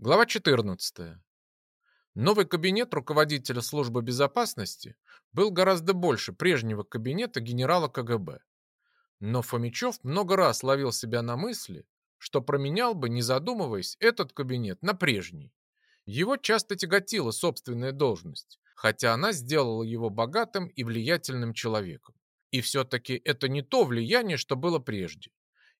Глава 14. Новый кабинет руководителя службы безопасности был гораздо больше прежнего кабинета генерала КГБ. Но Фомичев много раз ловил себя на мысли, что променял бы, не задумываясь, этот кабинет на прежний. Его часто тяготила собственная должность, хотя она сделала его богатым и влиятельным человеком. И все-таки это не то влияние, что было прежде.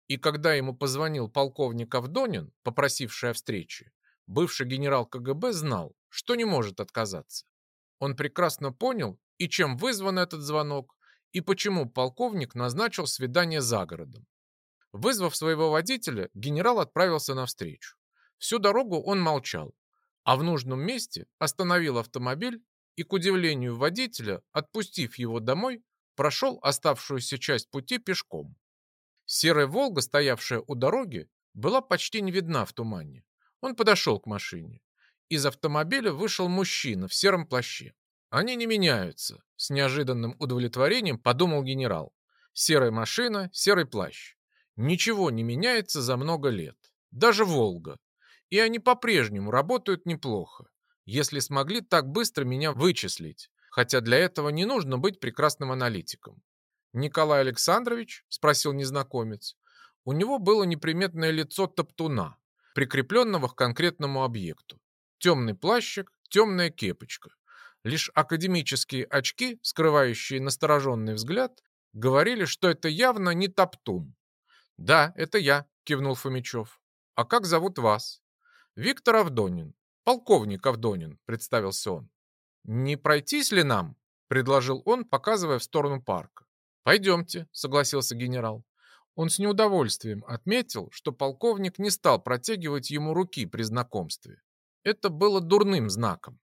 И когда ему позвонил полковник Авдонин, попросивший о встрече, бывший генерал КГБ знал, что не может отказаться. Он прекрасно понял, и чем вызван этот звонок, и почему полковник назначил свидание за городом. Вызвав своего водителя, генерал отправился навстречу. Всю дорогу он молчал, а в нужном месте остановил автомобиль и, к удивлению водителя, отпустив его домой, прошел оставшуюся часть пути пешком. Серая «Волга», стоявшая у дороги, была почти не видна в тумане. Он подошел к машине. Из автомобиля вышел мужчина в сером плаще. Они не меняются, с неожиданным удовлетворением подумал генерал. Серая машина, серый плащ. Ничего не меняется за много лет. Даже «Волга». И они по-прежнему работают неплохо, если смогли так быстро меня вычислить, хотя для этого не нужно быть прекрасным аналитиком. «Николай Александрович?» – спросил незнакомец. У него было неприметное лицо топтуна, прикрепленного к конкретному объекту. Темный плащик, темная кепочка. Лишь академические очки, скрывающие настороженный взгляд, говорили, что это явно не Топтун. «Да, это я», — кивнул Фомичев. «А как зовут вас?» «Виктор Авдонин. Полковник Авдонин», — представился он. «Не пройтись ли нам?» — предложил он, показывая в сторону парка. «Пойдемте», — согласился генерал. Он с неудовольствием отметил, что полковник не стал протягивать ему руки при знакомстве. Это было дурным знаком.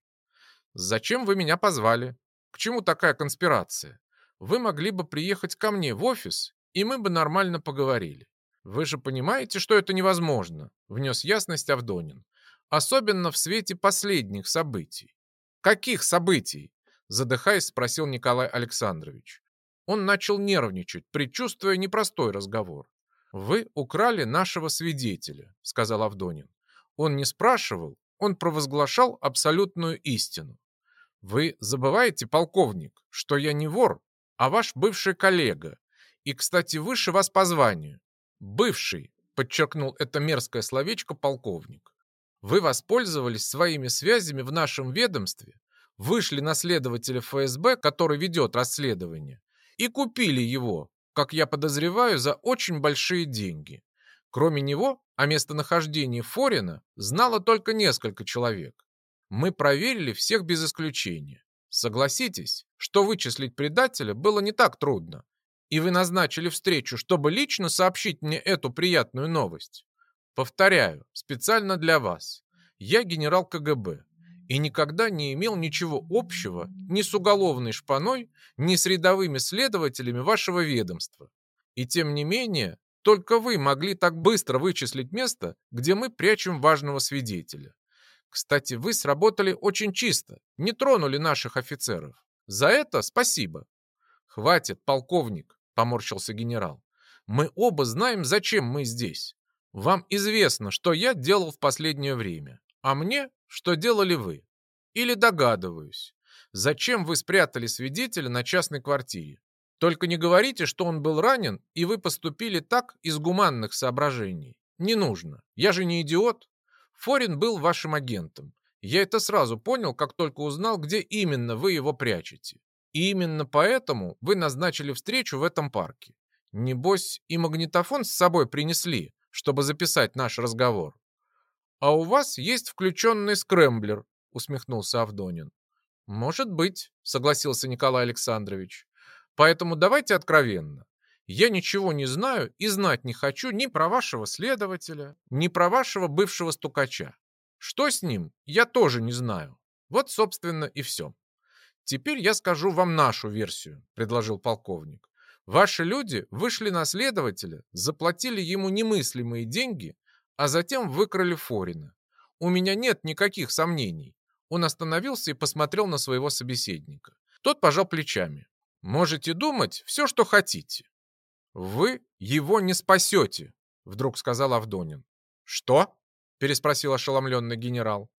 «Зачем вы меня позвали? К чему такая конспирация? Вы могли бы приехать ко мне в офис, и мы бы нормально поговорили. Вы же понимаете, что это невозможно», — внес ясность Авдонин. «Особенно в свете последних событий». «Каких событий?» — задыхаясь, спросил Николай Александрович. Он начал нервничать, предчувствуя непростой разговор. «Вы украли нашего свидетеля», — сказал Авдонин. Он не спрашивал, он провозглашал абсолютную истину. «Вы забываете, полковник, что я не вор, а ваш бывший коллега, и, кстати, выше вас по званию. Бывший», — подчеркнул это мерзкое словечко полковник. «Вы воспользовались своими связями в нашем ведомстве, вышли на следователя ФСБ, который ведет расследование, и купили его, как я подозреваю, за очень большие деньги. Кроме него, о местонахождении Форина знало только несколько человек. Мы проверили всех без исключения. Согласитесь, что вычислить предателя было не так трудно. И вы назначили встречу, чтобы лично сообщить мне эту приятную новость. Повторяю, специально для вас. Я генерал КГБ и никогда не имел ничего общего ни с уголовной шпаной, ни с рядовыми следователями вашего ведомства. И тем не менее, только вы могли так быстро вычислить место, где мы прячем важного свидетеля. Кстати, вы сработали очень чисто, не тронули наших офицеров. За это спасибо. Хватит, полковник, поморщился генерал. Мы оба знаем, зачем мы здесь. Вам известно, что я делал в последнее время, а мне что делали вы? Или догадываюсь. Зачем вы спрятали свидетеля на частной квартире? Только не говорите, что он был ранен, и вы поступили так из гуманных соображений. Не нужно. Я же не идиот. Форин был вашим агентом. Я это сразу понял, как только узнал, где именно вы его прячете. И именно поэтому вы назначили встречу в этом парке. Небось, и магнитофон с собой принесли, чтобы записать наш разговор. «А у вас есть включенный скрэмблер», — усмехнулся Авдонин. «Может быть», — согласился Николай Александрович. «Поэтому давайте откровенно. Я ничего не знаю и знать не хочу ни про вашего следователя, ни про вашего бывшего стукача. Что с ним, я тоже не знаю. Вот, собственно, и все. Теперь я скажу вам нашу версию», — предложил полковник. «Ваши люди вышли на следователя, заплатили ему немыслимые деньги а затем выкрали Форина. У меня нет никаких сомнений. Он остановился и посмотрел на своего собеседника. Тот пожал плечами. Можете думать все, что хотите. Вы его не спасете, вдруг сказал Авдонин. Что? переспросил ошеломленный генерал.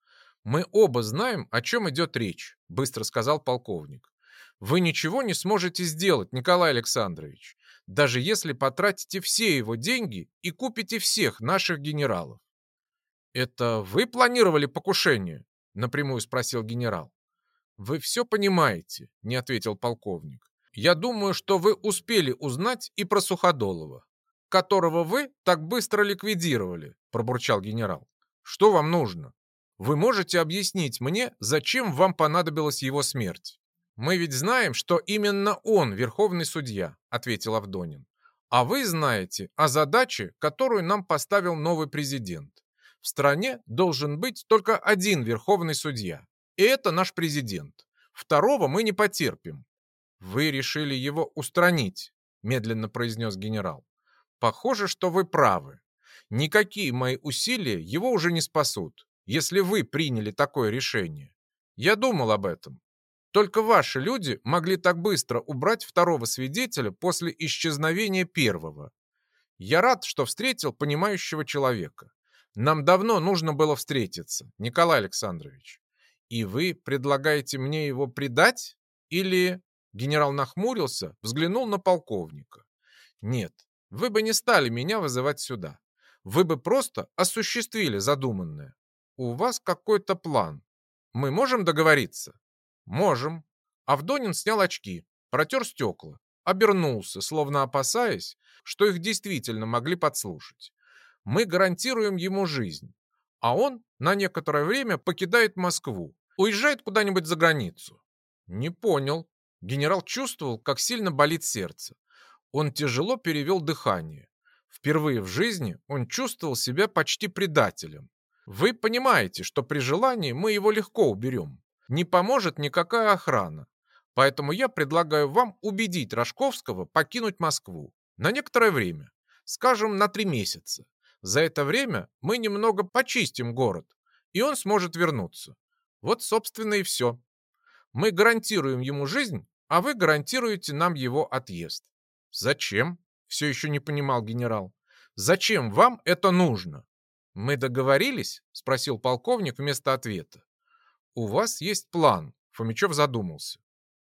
«Мы оба знаем, о чем идет речь», — быстро сказал полковник. «Вы ничего не сможете сделать, Николай Александрович, даже если потратите все его деньги и купите всех наших генералов». «Это вы планировали покушение?» — напрямую спросил генерал. «Вы все понимаете», — не ответил полковник. «Я думаю, что вы успели узнать и про Суходолова, которого вы так быстро ликвидировали», — пробурчал генерал. «Что вам нужно?» Вы можете объяснить мне, зачем вам понадобилась его смерть? Мы ведь знаем, что именно он верховный судья, ответил Авдонин. А вы знаете о задаче, которую нам поставил новый президент. В стране должен быть только один верховный судья. И это наш президент. Второго мы не потерпим. Вы решили его устранить, медленно произнес генерал. Похоже, что вы правы. Никакие мои усилия его уже не спасут если вы приняли такое решение. Я думал об этом. Только ваши люди могли так быстро убрать второго свидетеля после исчезновения первого. Я рад, что встретил понимающего человека. Нам давно нужно было встретиться, Николай Александрович. И вы предлагаете мне его предать? Или...» Генерал нахмурился, взглянул на полковника. «Нет, вы бы не стали меня вызывать сюда. Вы бы просто осуществили задуманное у вас какой-то план. Мы можем договориться?» «Можем». Авдонин снял очки, протер стекла, обернулся, словно опасаясь, что их действительно могли подслушать. «Мы гарантируем ему жизнь, а он на некоторое время покидает Москву, уезжает куда-нибудь за границу». «Не понял». Генерал чувствовал, как сильно болит сердце. Он тяжело перевел дыхание. Впервые в жизни он чувствовал себя почти предателем. Вы понимаете, что при желании мы его легко уберем. Не поможет никакая охрана. Поэтому я предлагаю вам убедить Рожковского покинуть Москву. На некоторое время. Скажем, на три месяца. За это время мы немного почистим город, и он сможет вернуться. Вот, собственно, и все. Мы гарантируем ему жизнь, а вы гарантируете нам его отъезд. Зачем? Все еще не понимал генерал. Зачем вам это нужно? «Мы договорились?» — спросил полковник вместо ответа. «У вас есть план», — Фомичев задумался.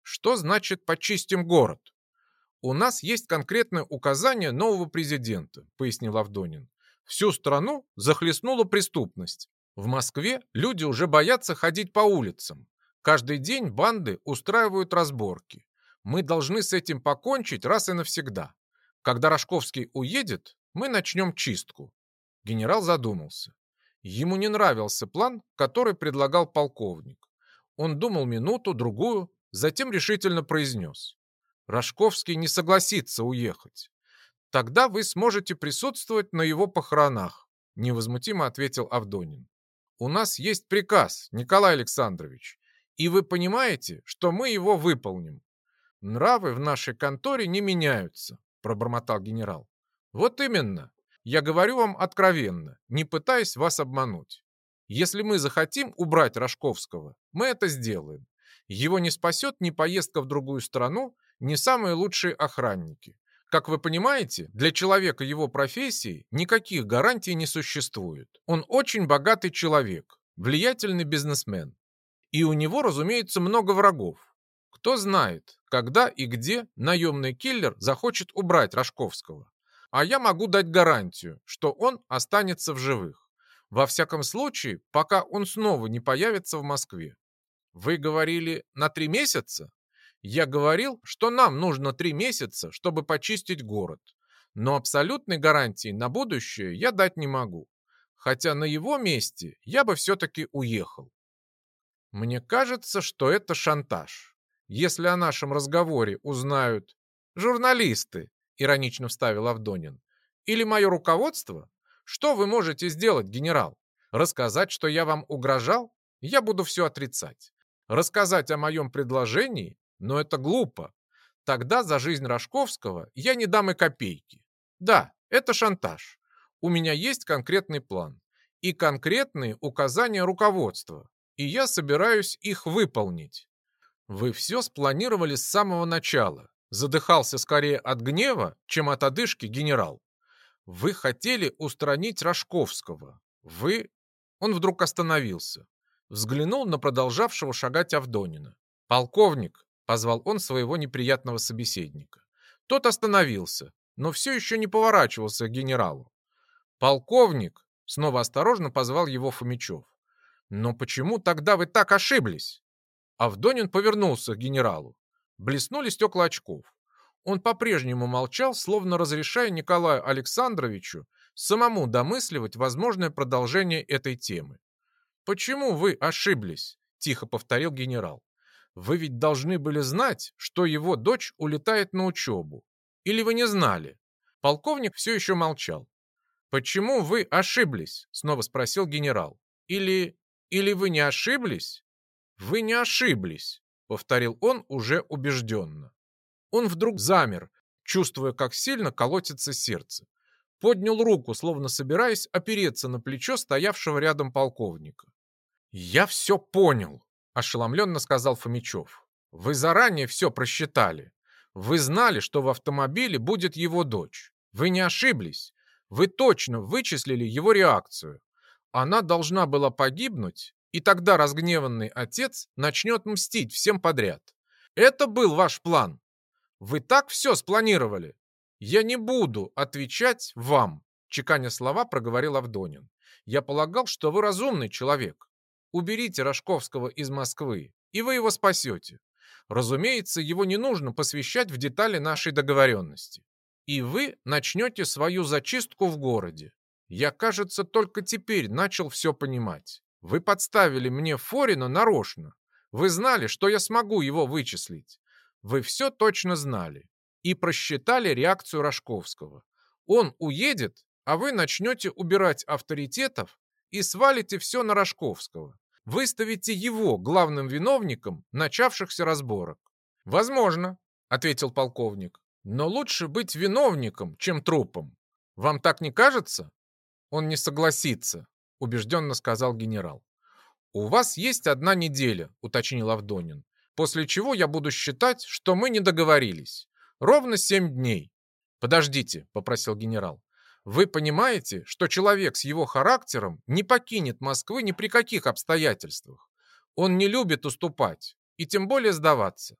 «Что значит «почистим город»?» «У нас есть конкретное указание нового президента», — пояснил Авдонин. «Всю страну захлестнула преступность. В Москве люди уже боятся ходить по улицам. Каждый день банды устраивают разборки. Мы должны с этим покончить раз и навсегда. Когда Рожковский уедет, мы начнем чистку. Генерал задумался. Ему не нравился план, который предлагал полковник. Он думал минуту, другую, затем решительно произнес. Рожковский не согласится уехать. Тогда вы сможете присутствовать на его похоронах, невозмутимо ответил Авдонин. У нас есть приказ, Николай Александрович, и вы понимаете, что мы его выполним. Нравы в нашей конторе не меняются, пробормотал генерал. Вот именно, я говорю вам откровенно, не пытаясь вас обмануть. Если мы захотим убрать Рожковского, мы это сделаем. Его не спасет ни поездка в другую страну, ни самые лучшие охранники. Как вы понимаете, для человека его профессии никаких гарантий не существует. Он очень богатый человек, влиятельный бизнесмен. И у него, разумеется, много врагов. Кто знает, когда и где наемный киллер захочет убрать Рожковского а я могу дать гарантию, что он останется в живых. Во всяком случае, пока он снова не появится в Москве. Вы говорили на три месяца? Я говорил, что нам нужно три месяца, чтобы почистить город. Но абсолютной гарантии на будущее я дать не могу. Хотя на его месте я бы все-таки уехал. Мне кажется, что это шантаж. Если о нашем разговоре узнают журналисты, иронично вставил Авдонин. Или мое руководство? Что вы можете сделать, генерал? Рассказать, что я вам угрожал? Я буду все отрицать. Рассказать о моем предложении? Но это глупо. Тогда за жизнь Рожковского я не дам и копейки. Да, это шантаж. У меня есть конкретный план и конкретные указания руководства, и я собираюсь их выполнить. Вы все спланировали с самого начала, Задыхался скорее от гнева, чем от одышки генерал. Вы хотели устранить Рожковского. Вы он вдруг остановился, взглянул на продолжавшего шагать Авдонина. «Полковник!» — позвал он своего неприятного собеседника. Тот остановился, но все еще не поворачивался к генералу. «Полковник!» — снова осторожно позвал его Фомичев. «Но почему тогда вы так ошиблись?» Авдонин повернулся к генералу. Блеснули стекла очков. Он по-прежнему молчал, словно разрешая Николаю Александровичу самому домысливать возможное продолжение этой темы. «Почему вы ошиблись?» – тихо повторил генерал. «Вы ведь должны были знать, что его дочь улетает на учебу. Или вы не знали?» Полковник все еще молчал. «Почему вы ошиблись?» – снова спросил генерал. «Или... или вы не ошиблись?» «Вы не ошиблись», — повторил он уже убежденно. Он вдруг замер, чувствуя, как сильно колотится сердце. Поднял руку, словно собираясь опереться на плечо стоявшего рядом полковника. «Я все понял», — ошеломленно сказал Фомичев. «Вы заранее все просчитали. Вы знали, что в автомобиле будет его дочь. Вы не ошиблись. Вы точно вычислили его реакцию. Она должна была погибнуть и тогда разгневанный отец начнет мстить всем подряд. Это был ваш план. Вы так все спланировали. Я не буду отвечать вам, чеканя слова, проговорил Авдонин. Я полагал, что вы разумный человек. Уберите Рожковского из Москвы, и вы его спасете. Разумеется, его не нужно посвящать в детали нашей договоренности. И вы начнете свою зачистку в городе. Я, кажется, только теперь начал все понимать. Вы подставили мне Форина нарочно. Вы знали, что я смогу его вычислить. Вы все точно знали. И просчитали реакцию Рожковского. Он уедет, а вы начнете убирать авторитетов и свалите все на Рожковского. Выставите его главным виновником начавшихся разборок. Возможно, ответил полковник. Но лучше быть виновником, чем трупом. Вам так не кажется? Он не согласится, убежденно сказал генерал. «У вас есть одна неделя», — уточнил Авдонин, «после чего я буду считать, что мы не договорились. Ровно семь дней». «Подождите», — попросил генерал. «Вы понимаете, что человек с его характером не покинет Москвы ни при каких обстоятельствах? Он не любит уступать и тем более сдаваться.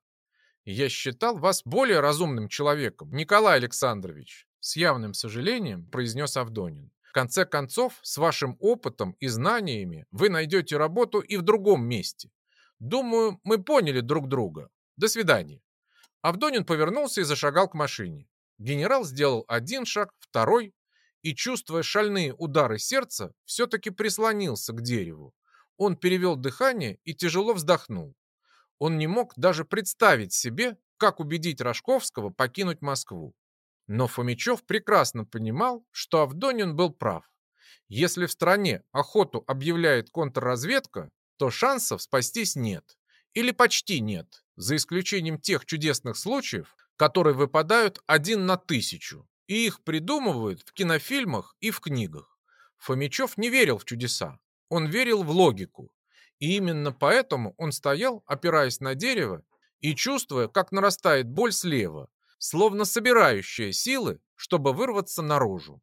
Я считал вас более разумным человеком, Николай Александрович», с явным сожалением произнес Авдонин конце концов, с вашим опытом и знаниями вы найдете работу и в другом месте. Думаю, мы поняли друг друга. До свидания. Авдонин повернулся и зашагал к машине. Генерал сделал один шаг, второй, и, чувствуя шальные удары сердца, все-таки прислонился к дереву. Он перевел дыхание и тяжело вздохнул. Он не мог даже представить себе, как убедить Рожковского покинуть Москву. Но Фомичев прекрасно понимал, что Авдонин был прав. Если в стране охоту объявляет контрразведка, то шансов спастись нет. Или почти нет, за исключением тех чудесных случаев, которые выпадают один на тысячу, и их придумывают в кинофильмах и в книгах. Фомичев не верил в чудеса, он верил в логику. И именно поэтому он стоял, опираясь на дерево, и чувствуя, как нарастает боль слева, словно собирающая силы, чтобы вырваться наружу.